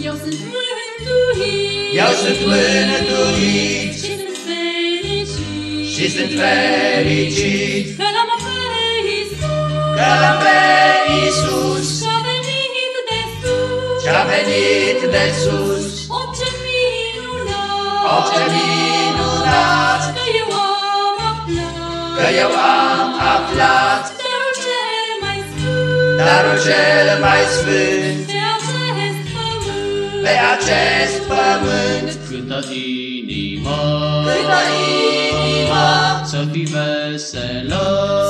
Eu sunt mântuit, Eu sunt mântuit. Și sunt fericit, și sunt fericit. Că l-am pe Iisus, că l-am pe Iisus și-a venit de sus, ce-a venit de sus. O, ce minunat, O, ce minunat. Că eu am aflat, că eu am aflat. Darul cel mai sfânt, darul cel mai sfânt. pe acest pământ, pe acest pământ. Cântă inima, Cântă inima, să fii veselă,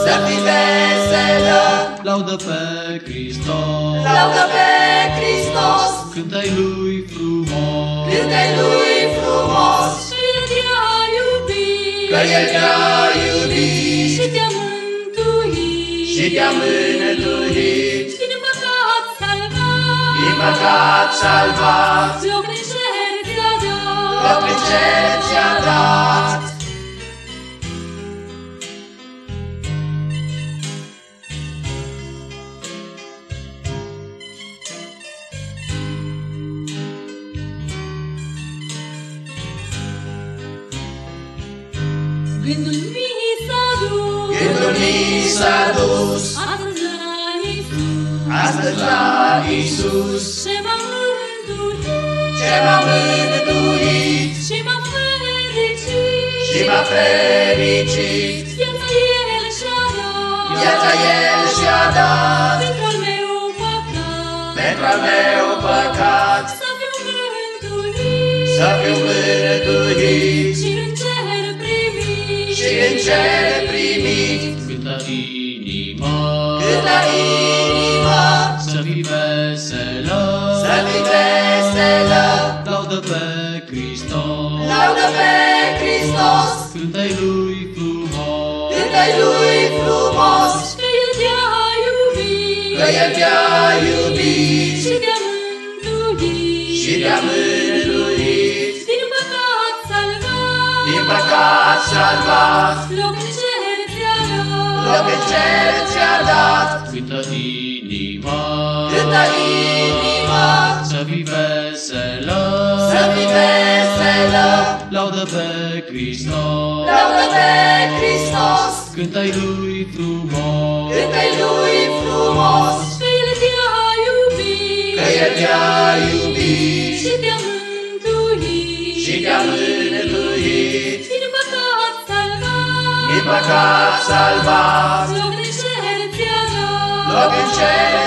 să fii veselă, laudă pe Hristos, laudă pe Hristos, cântă-i lui frumos, cântă lui frumos, și El te-a iubit, că El te-a iubit. Și te-a mântuit, și te-a mântuit, păcat salvat, loc în cer ți-a dat, loc în cer ți-a dat. Gândul mi s-a dus, Gândul mi s-a dus. Astăzi la Iisus, astăzi la Iisus, ce m-a mântuit, ce m-a mântuit și m-a fericit, și m-a fericit. viața El și-a dat, Viața El și-a dat. Pentru al meu păcat, pentru al meu păcat, să fiu mântuit, să fiu mântuit și în cer primit, și în cer veselă, laudă pe Hristos, laudă pe Hristos, cântă-i lui frumos, cântă lui frumos, că El te-a iubit, că El te-a iubit! Și te-a mântuit, și te-a mântuit, din păcat salvat, din păcat salvat, loc în cer ți-a dat, loc în cer ți-a dat. Laudă pe Hristos, laudă pe Hristos, cântă-i lui frumos, cântă lui frumos, că El te-a iubit, că El te-a iubit. Și te-a mântuit, și te-a mântuit, din păcat salvat, din păcat salvat, loc în cer ți-a dat, loc în cer